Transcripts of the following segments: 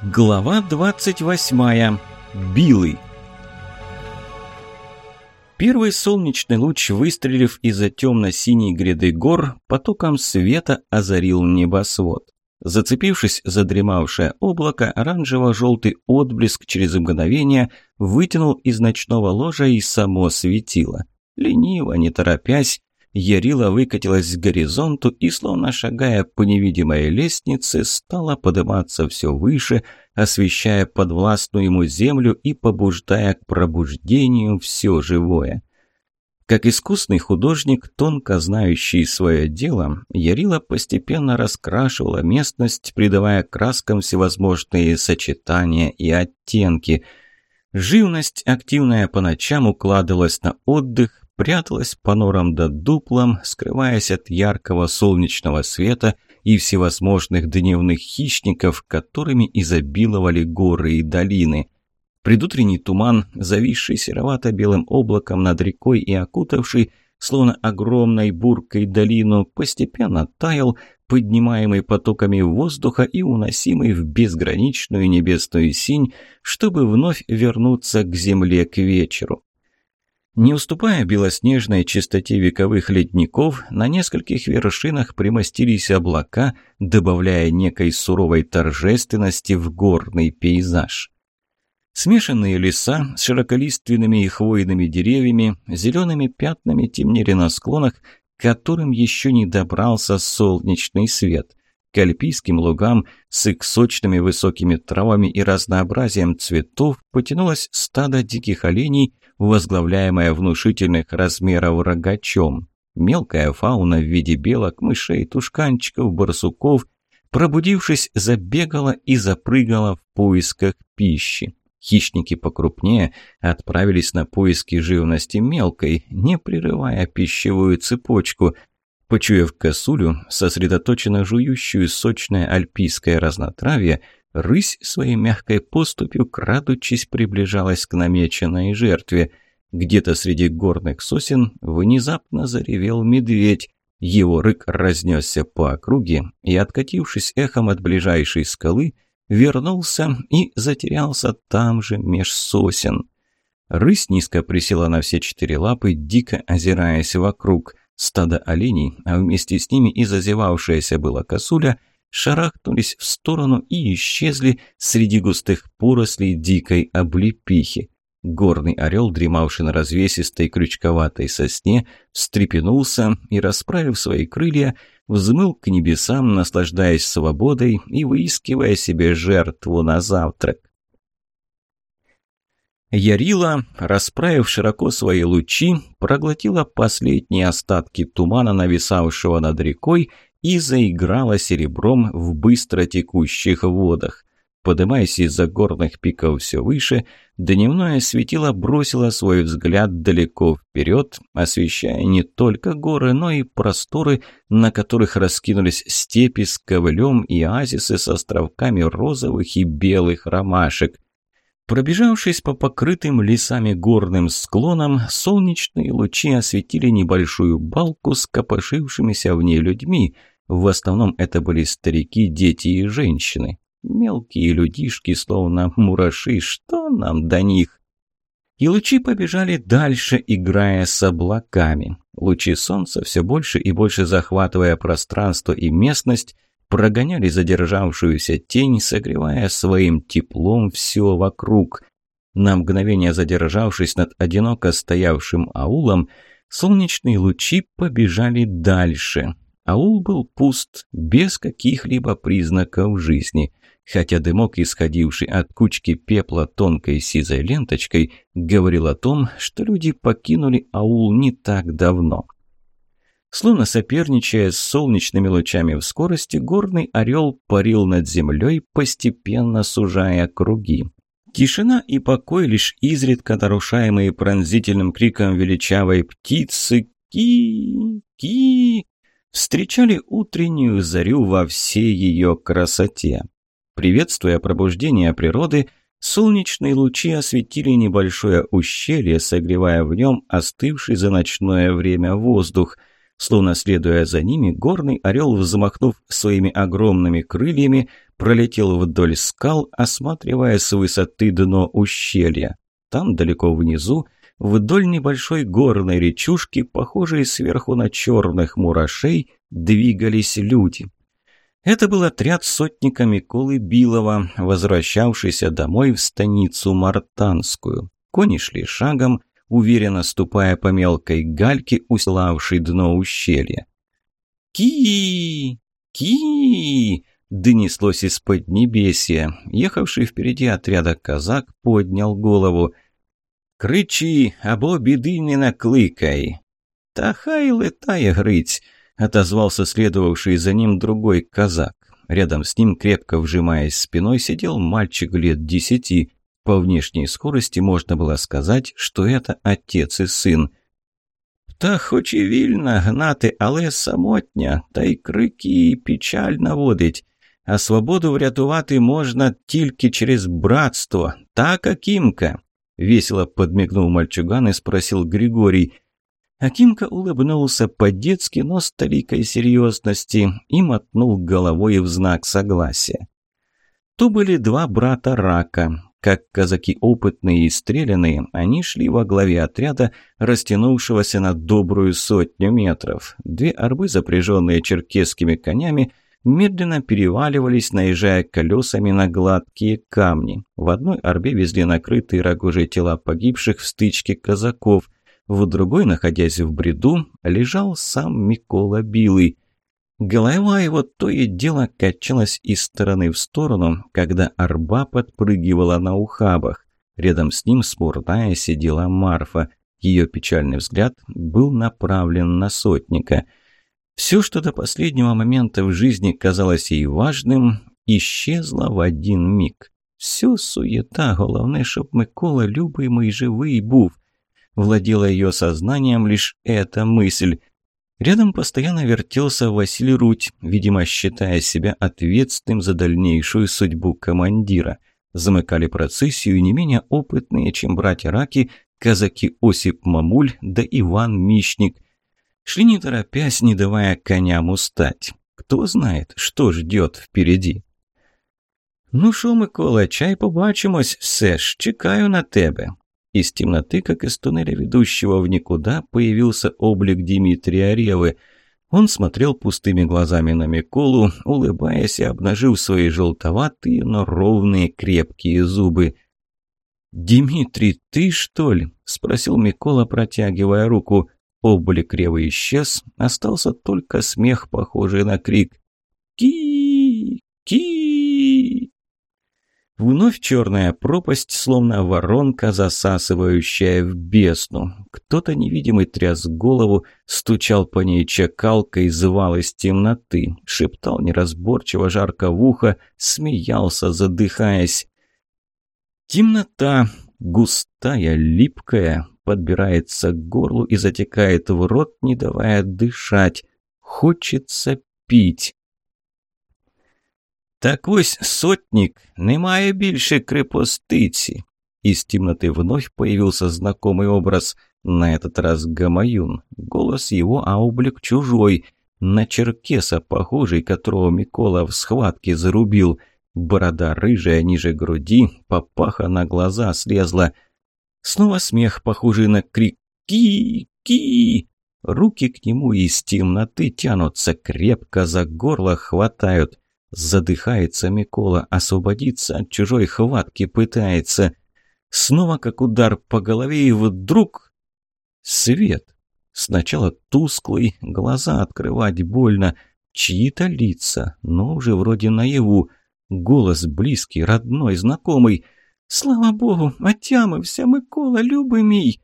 Глава 28. Билый. Первый солнечный луч, выстрелив из-за темно-синей гряды гор, потоком света озарил небосвод. Зацепившись за дремавшее облако, оранжево-желтый отблеск через мгновение вытянул из ночного ложа и само светило. Лениво, не торопясь, Ярила выкатилась к горизонту и, словно шагая по невидимой лестнице, стала подниматься все выше, освещая подвластную ему землю и побуждая к пробуждению все живое. Как искусный художник, тонко знающий свое дело, Ярила постепенно раскрашивала местность, придавая краскам всевозможные сочетания и оттенки. Живность, активная по ночам, укладывалась на отдых, пряталась по норам да дуплам, скрываясь от яркого солнечного света и всевозможных дневных хищников, которыми изобиловали горы и долины. Предутренний туман, зависший серовато-белым облаком над рекой и окутавший, словно огромной буркой долину, постепенно таял, поднимаемый потоками воздуха и уносимый в безграничную небесную синь, чтобы вновь вернуться к земле к вечеру. Не уступая белоснежной чистоте вековых ледников, на нескольких вершинах примостились облака, добавляя некой суровой торжественности в горный пейзаж. Смешанные леса с широколиственными и хвойными деревьями, зелеными пятнами темнели на склонах, к которым еще не добрался солнечный свет. К альпийским лугам с их сочными высокими травами и разнообразием цветов потянулось стадо диких оленей, возглавляемая внушительных размеров рогачом. Мелкая фауна в виде белок, мышей, тушканчиков, барсуков, пробудившись, забегала и запрыгала в поисках пищи. Хищники покрупнее отправились на поиски живности мелкой, не прерывая пищевую цепочку. Почуяв косулю, сосредоточенно жующую сочное альпийское разнотравье, Рысь своей мягкой поступью, крадучись, приближалась к намеченной жертве. Где-то среди горных сосен внезапно заревел медведь. Его рык разнесся по округе и, откатившись эхом от ближайшей скалы, вернулся и затерялся там же меж сосен. Рысь низко присела на все четыре лапы, дико озираясь вокруг. Стадо оленей, а вместе с ними и зазевавшаяся была косуля, шарахнулись в сторону и исчезли среди густых порослей дикой облепихи. Горный орел, дремавший на развесистой крючковатой сосне, встрепенулся и, расправив свои крылья, взмыл к небесам, наслаждаясь свободой и выискивая себе жертву на завтрак. Ярила, расправив широко свои лучи, проглотила последние остатки тумана, нависавшего над рекой, и заиграла серебром в быстро текущих водах. Подымаясь из-за горных пиков все выше, дневное светило бросило свой взгляд далеко вперед, освещая не только горы, но и просторы, на которых раскинулись степи с ковылем и оазисы с островками розовых и белых ромашек. Пробежавшись по покрытым лесами горным склонам, солнечные лучи осветили небольшую балку с копошившимися в ней людьми. В основном это были старики, дети и женщины. Мелкие людишки, словно мураши, что нам до них? И лучи побежали дальше, играя с облаками. Лучи солнца, все больше и больше захватывая пространство и местность, прогоняли задержавшуюся тень, согревая своим теплом все вокруг. На мгновение задержавшись над одиноко стоявшим аулом, солнечные лучи побежали дальше. Аул был пуст, без каких-либо признаков жизни, хотя дымок, исходивший от кучки пепла тонкой сизой ленточкой, говорил о том, что люди покинули аул не так давно. Словно соперничая с солнечными лучами в скорости, горный орел парил над землей, постепенно сужая круги. Тишина и покой, лишь изредка нарушаемые пронзительным криком величавой птицы «Ки! встречали утреннюю зарю во всей ее красоте. Приветствуя пробуждение природы, солнечные лучи осветили небольшое ущелье, согревая в нем остывший за ночное время воздух – Словно следуя за ними, горный орел, взмахнув своими огромными крыльями, пролетел вдоль скал, осматривая с высоты дно ущелья. Там, далеко внизу, вдоль небольшой горной речушки, похожей сверху на черных мурашей, двигались люди. Это был отряд сотника Миколы Билова, возвращавшийся домой в станицу Мартанскую. Кони шли шагом, уверенно ступая по мелкой гальке, уславшей дно ущелья. ки ки донеслось из-под небесия. Ехавший впереди отряда казак поднял голову. «Кричи, або беды не накликай!» «Та хай летає грить!» — отозвался следовавший за ним другой казак. Рядом с ним, крепко вжимаясь спиной, сидел мальчик лет десяти. По внешней скорости можно было сказать, что это отец и сын. Та хоч і вільна гнати, але самотня, та й крики печаль наводить. А свободу врятувати можна тільки через братство. Так, Акимка?» Весело подмигнул мальчуган и спросил Григорий. Акимка улыбнулся по-детски, но с толикой серьезности и мотнул головой в знак согласия. То были два брата Рака. Как казаки опытные и стрелянные, они шли во главе отряда, растянувшегося на добрую сотню метров. Две арбы, запряженные черкесскими конями, медленно переваливались, наезжая колесами на гладкие камни. В одной арбе везли накрытые рогожей тела погибших в стычке казаков, в другой, находясь в бреду, лежал сам Микола Билый. Голова его то и дело качалась из стороны в сторону, когда арба подпрыгивала на ухабах. Рядом с ним смурная сидела Марфа. Ее печальный взгляд был направлен на сотника – все, что до последнего момента в жизни казалось ей важным, исчезло в один миг. Все суета, головне, щоб Микола любимый живий був. Владела ее сознанием лишь эта мысль. Рядом постоянно вертелся Василий Руть, видимо, считая себя ответственным за дальнейшую судьбу командира. Замыкали процессию не менее опытные, чем братья Раки, казаки Осип Мамуль да Иван Мищник – Шли не торопясь, не давая коням устать. Кто знает, что ждет впереди. «Ну що, Микола, чай побачимось, все ж, чекаю на тебе». Из темноты, как из туннеля, ведущего в никуда, появился облик Дмитрия Ревы. Он смотрел пустыми глазами на Миколу, улыбаясь и обнажив свои желтоватые, но ровные крепкие зубы. «Дмитрий, ты что ли?» – спросил Микола, протягивая руку. Облик Ревы исчез, остался только смех, похожий на крик. «Ки! Ки!» Вновь черная пропасть, словно воронка, засасывающая в бездну. Кто-то невидимый тряс голову, стучал по ней чекалкой, звал из темноты, шептал неразборчиво, жарко в ухо, смеялся, задыхаясь. Темнота, густая, липкая, подбирается к горлу и затекает в рот, не давая дышать. Хочется пить. Так ось сотник, немає більше крепостиці. Из темноты вновь появился знакомый образ. На этот раз Гамаюн. Голос его, а облик чужой. На черкеса похожий, которого Микола в схватке зарубил. Борода рыжая ниже груди, папаха на глаза слезла – Снова смех, похожий на крик «Ки! Руки к нему из темноты тянутся, крепко за горло хватают. Задыхается Микола, освободиться от чужой хватки пытается. Снова как удар по голове и вдруг... Свет. Сначала тусклый, глаза открывать больно. Чьи-то лица, но уже вроде наяву. Голос близкий, родной, знакомый — Слава Богу, отямився, Микола, любий мій!»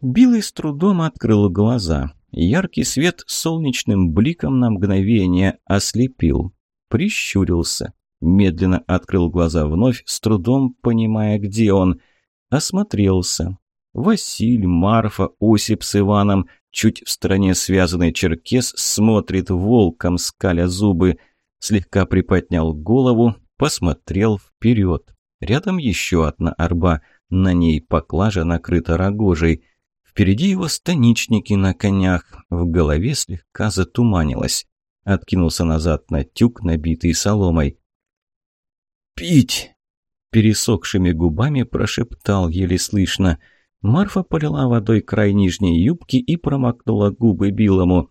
Билый с трудом открыл глаза. Яркий свет солнечным бликом на мгновение ослепил. Прищурился. Медленно открыл глаза вновь, с трудом понимая, где он. Осмотрелся. Василь, Марфа, Осип с Иваном. Чуть в стороне связанный черкес смотрит волком, скаля зубы. Слегка приподнял голову, посмотрел вперед. Рядом еще одна арба, на ней поклажа накрыта рогожей. Впереди его станичники на конях, в голове слегка затуманилось Откинулся назад на тюк, набитый соломой. «Пить!» Пересохшими губами прошептал еле слышно. Марфа полила водой край нижней юбки и промокнула губы Білому.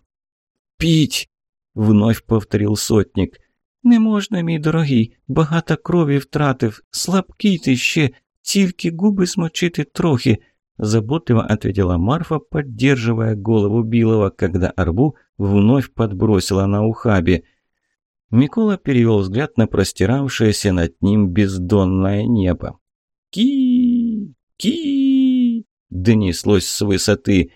«Пить!» – вновь повторил сотник. «Не можна, мій дорогий, багато крові втратив, слабкий ти ще, тільки губи смочити трохи», – заботливо ответила Марфа, поддерживая голову Билова, когда арбу вновь подбросила на ухабе. Микола перевел взгляд на простиравшееся над ним бездонное небо. «Ки! Ки!» – донеслось с высоты.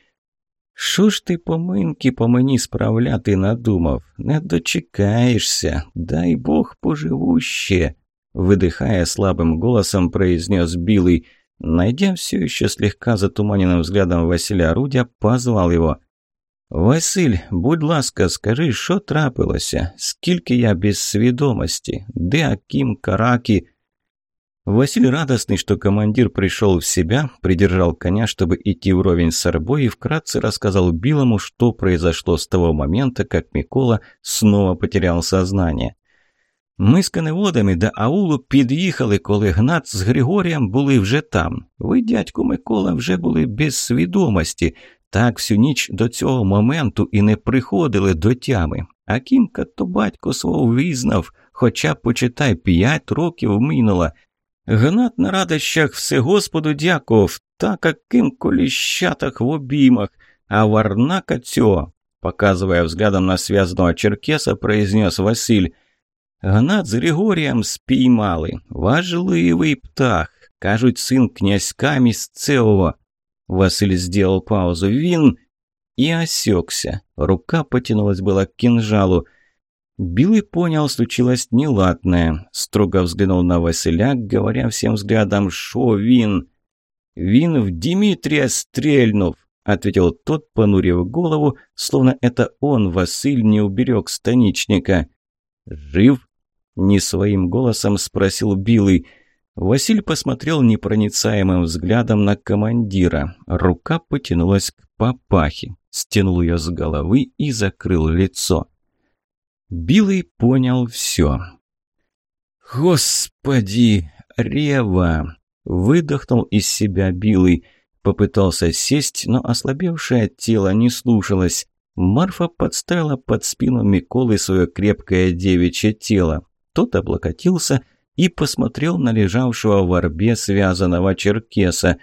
«Що ж ти поминки по мені справляти надумав? Не дочекаешься, дай Бог поживу ще!» Выдыхая слабым голосом, произнес Билый. Найдя все еще слегка затуманенным взглядом Василя Рудя, позвал его. «Василь, будь ласка, скажи, що трапилося? Скільки я без свідомости? Де Аким Караки?» Василий, радостный, что командир пришел в себя, придержал коня, чтобы идти вровень с арбой, и вкратце рассказал Билому, что произошло с того момента, как Микола снова потерял сознание. Ми з коневодами до аулу під'їхали, коли Гнат з Григорієм були вже там. Ви, дядьку Микола, вже були без свідомості. Так всю ніч до цього моменту і не приходили до тями. А кімка то батько свого визнав, хоча, почитай, п'ять років минуло. Гнат на радощах все Господу дякував, так каким коліщатах в обіймах, а варнака цього, показывая взглядом на связанного черкеса, произнес Василь. Гнат з Григорієм спіймали. Важливий птах. Кажуть, син князька місцевого. Василь сделал паузу. Він и осекся. Рука потянулась была к кинжалу. Билый понял, случилось неладное. Строго взглянул на Василя, говоря всем взглядом «Шо вин?» «Вин в Дмитрия стрельнув», — ответил тот, понурив голову, словно это он, Василь, не уберег станичника. «Жив?» — Не своим голосом спросил Билый. Василь посмотрел непроницаемым взглядом на командира. Рука потянулась к папахе, стянул ее с головы и закрыл лицо. Билый понял все. «Господи, Рева!» – выдохнул из себя Билый. Попытался сесть, но ослабевшее тело не слушалось. Марфа подставила под спину Миколы свое крепкое девичье тело. Тот облокотился и посмотрел на лежавшего в орбе связанного черкеса.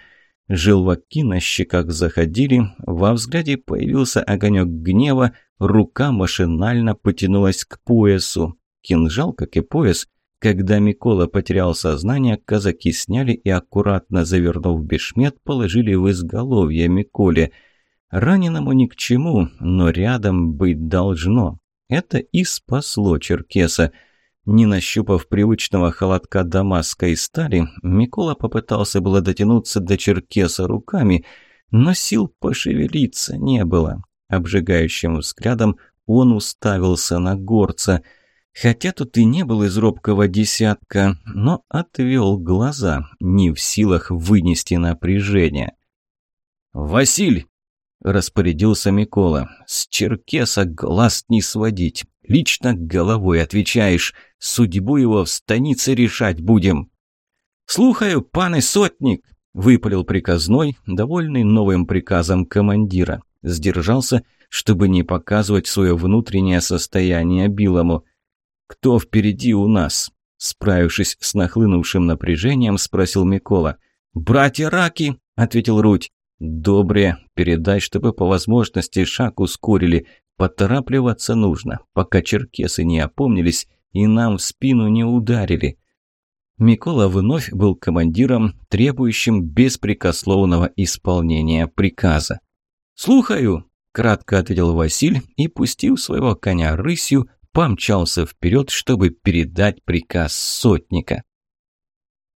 Желваки на щеках заходили, во взгляде появился огонек гнева, рука машинально потянулась к поясу. Кинжал, как и пояс, когда Микола потерял сознание, казаки сняли и, аккуратно завернув бешмет, положили в изголовье Миколе. Раненому ни к чему, но рядом быть должно. Это и спасло черкеса. Не нащупав привычного холодка дамасской стали, Микола попытался было дотянуться до черкеса руками, но сил пошевелиться не было. Обжигающим взглядом он уставился на горца. Хотя тут и не был из робкого десятка, но отвел глаза, не в силах вынести напряжение. «Василь!» – распорядился Микола. «С черкеса глаз не сводить. Лично головой отвечаешь. Судьбу его в станице решать будем». «Слухаю, паны сотник!» – выпалил приказной, довольный новым приказом командира. Сдержался, чтобы не показывать свое внутреннее состояние Билому. «Кто впереди у нас?» – справившись с нахлынувшим напряжением, спросил Микола. «Братья Раки!» – ответил Руть. «Добре, передай, чтобы по возможности шаг ускорили. Поторапливаться нужно, пока черкесы не опомнились и нам в спину не ударили». Микола вновь был командиром, требующим беспрекословного исполнения приказа. «Слухаю!» – кратко ответил Василь и, пустив своего коня рысью, помчался вперед, чтобы передать приказ сотника.